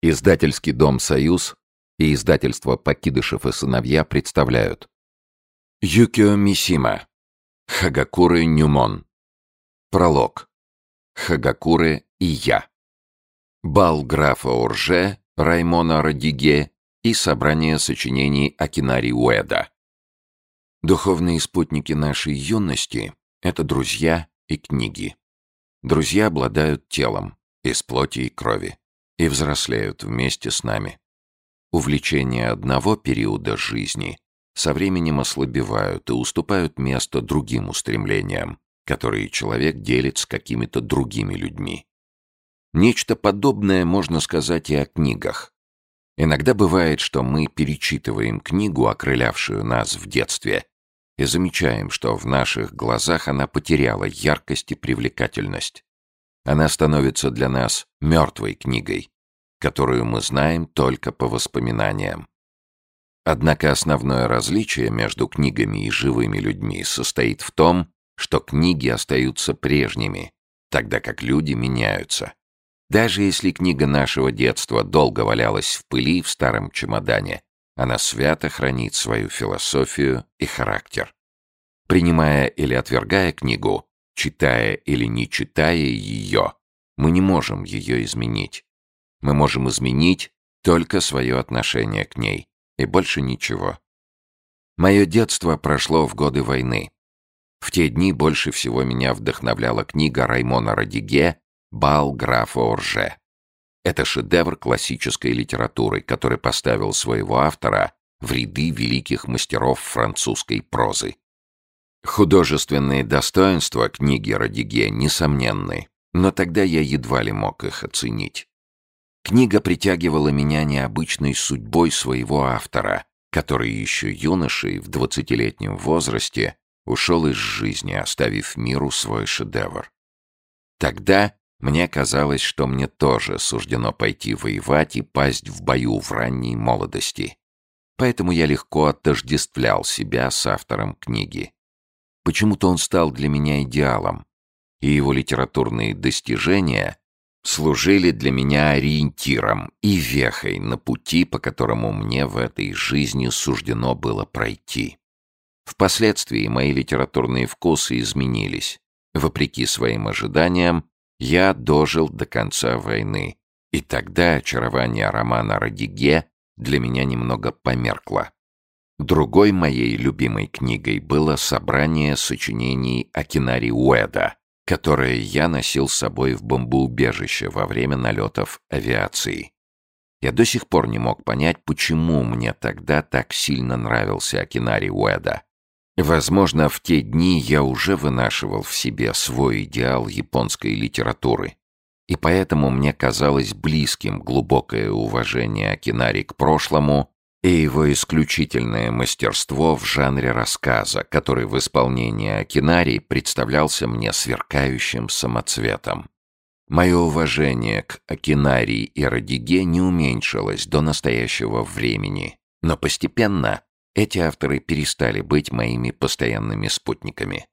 Издательский дом «Союз» и издательство «Покидышев и сыновья» представляют. Юкио Мисима. Хагакуры Нюмон. Пролог. Хагакуры и я. Бал графа Урже Раймона Радиге и собрание сочинений Акинари Уэда. Духовные спутники нашей юности — это друзья и книги. Друзья обладают телом из плоти и крови и взрослеют вместе с нами. Увлечения одного периода жизни со временем ослабевают и уступают место другим устремлениям, которые человек делит с какими-то другими людьми. Нечто подобное можно сказать и о книгах. Иногда бывает, что мы перечитываем книгу, окрылявшую нас в детстве, и замечаем, что в наших глазах она потеряла яркость и привлекательность. Она становится для нас мертвой книгой, которую мы знаем только по воспоминаниям. Однако основное различие между книгами и живыми людьми состоит в том, что книги остаются прежними, тогда как люди меняются. Даже если книга нашего детства долго валялась в пыли в старом чемодане, она свято хранит свою философию и характер. Принимая или отвергая книгу, Читая или не читая ее, мы не можем ее изменить. Мы можем изменить только свое отношение к ней, и больше ничего. Мое детство прошло в годы войны. В те дни больше всего меня вдохновляла книга Раймона Радиге «Бал графа Орже». Это шедевр классической литературы, который поставил своего автора в ряды великих мастеров французской прозы. Художественные достоинства книги Радиге несомненны, но тогда я едва ли мог их оценить. Книга притягивала меня необычной судьбой своего автора, который еще юношей в двадцатилетнем возрасте ушел из жизни, оставив миру свой шедевр. Тогда мне казалось, что мне тоже суждено пойти воевать и пасть в бою в ранней молодости. Поэтому я легко отождествлял себя с автором книги. Почему-то он стал для меня идеалом, и его литературные достижения служили для меня ориентиром и вехой на пути, по которому мне в этой жизни суждено было пройти. Впоследствии мои литературные вкусы изменились. Вопреки своим ожиданиям, я дожил до конца войны, и тогда очарование романа «Радиге» для меня немного померкло. Другой моей любимой книгой было собрание сочинений Акинари Уэда, которое я носил с собой в бомбоубежище во время налетов авиации. Я до сих пор не мог понять, почему мне тогда так сильно нравился Акинари Уэда. Возможно, в те дни я уже вынашивал в себе свой идеал японской литературы, и поэтому мне казалось близким глубокое уважение Акинари к прошлому и его исключительное мастерство в жанре рассказа, который в исполнении Акинари представлялся мне сверкающим самоцветом. Мое уважение к Акинари и Радиге не уменьшилось до настоящего времени, но постепенно эти авторы перестали быть моими постоянными спутниками.